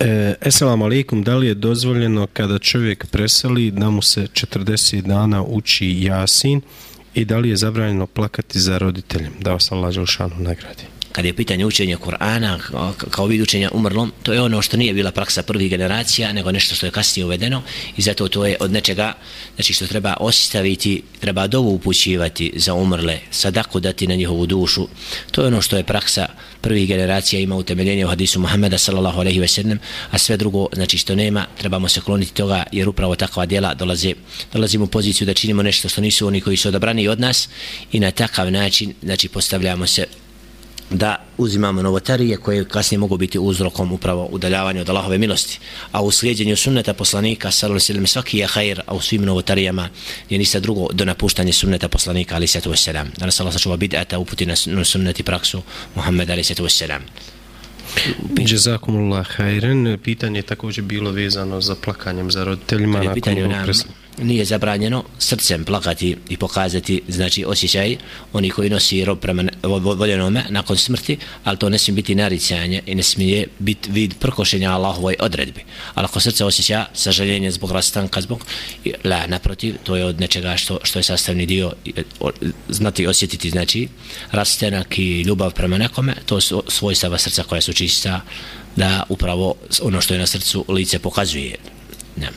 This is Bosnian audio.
E, Esselamu alaikum, da li je dozvoljeno kada čovjek preseli da mu se 40 dana uči jasin i da li je zabranjeno plakati za roditeljem? Da vas Allah Đelšanu nagradi kad je pitanje učenja Kur'ana kao vid učenja umrlom, to je ono što nije bila praksa prvih generacija, nego nešto što je kasnije uvedeno i zato to je od nečega znači što treba ostaviti, treba dovu upućivati za umrle, sadaku dati na njihovu dušu. To je ono što je praksa prvih generacija ima utemeljenje u hadisu Muhammeda sallallahu alejhi ve sellem, a sve drugo, znači što nema, trebamo se kloniti toga jer upravo takva djela dolaze, dolazimo u poziciju da činimo nešto što nisu oni koji su odabrani od nas i na takav način, znači postavljamo se da uzimamo novotarije koje kasnije mogu biti uzrokom upravo udaljavanja od Allahove milosti. A u slijedjenju sunneta poslanika, sallallahu alaihi svaki je hajr, a u svim novotarijama je ništa drugo do napuštanja sunneta poslanika, ali sallatu wasalam. Da nas Allah sačuva bid'ata uputi na sunneti praksu Muhammed, ali sallatu wasalam. Jazakumullah hajren. Pitanje je također bilo vezano za plakanjem za roditeljima. nakon pitanje nam, nije zabranjeno srcem plakati i pokazati znači osjećaj oni koji nosi rob prema voljenome nakon smrti ali to ne smije biti naricanje i ne smije biti vid prkošenja Allahovoj odredbi ali ako srce osjeća sažaljenje zbog rastanka zbog la naprotiv to je od nečega što, što je sastavni dio znati osjetiti znači rastenak i ljubav prema nekome to su svojstava srca koja su čista da upravo ono što je na srcu lice pokazuje ne.